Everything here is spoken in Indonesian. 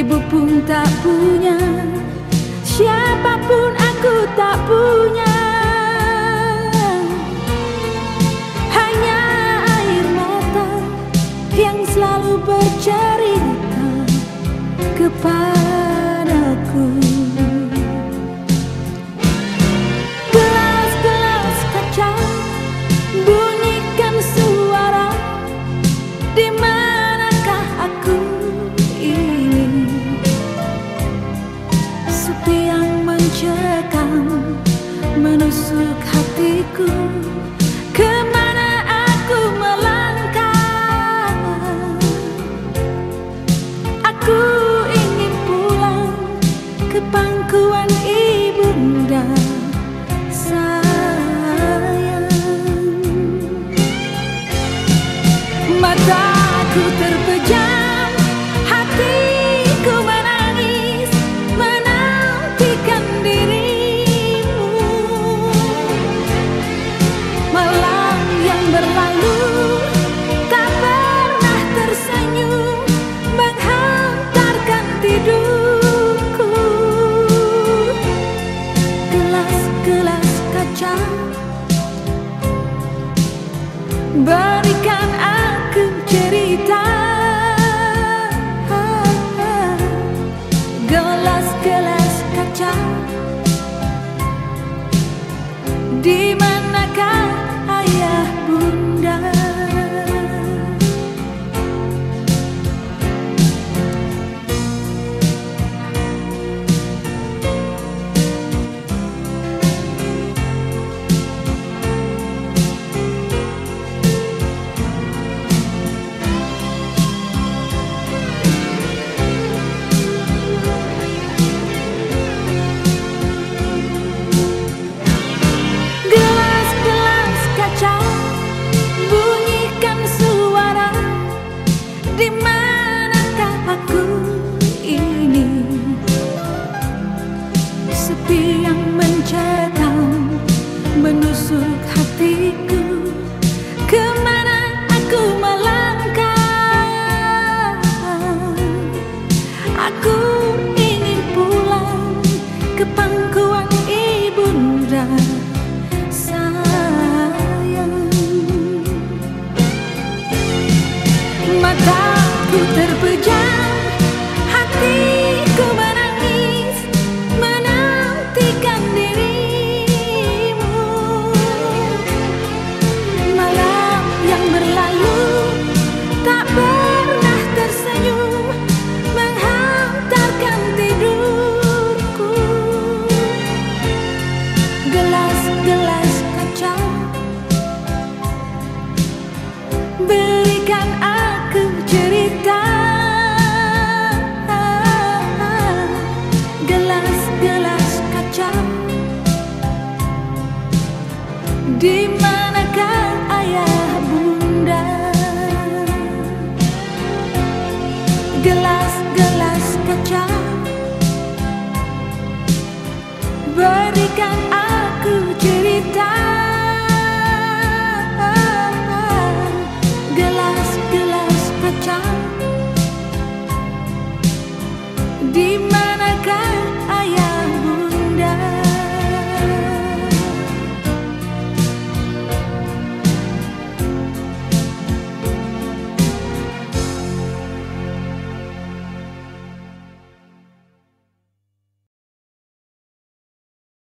ibu pun tak punya. Siapa pun aku tak punya. Hanya air mata yang selalu bercerita kepadaku. mencekam menusuk hatiku. Ke mana aku melangkah aku ingin pulang ke pangkuan ibunda sayang. Mataku ter Berikan aku cerita menusuk hatiku. Ke mana Di manakah ayah bunda? Gelas-gelas kaca Berikan aku cerita.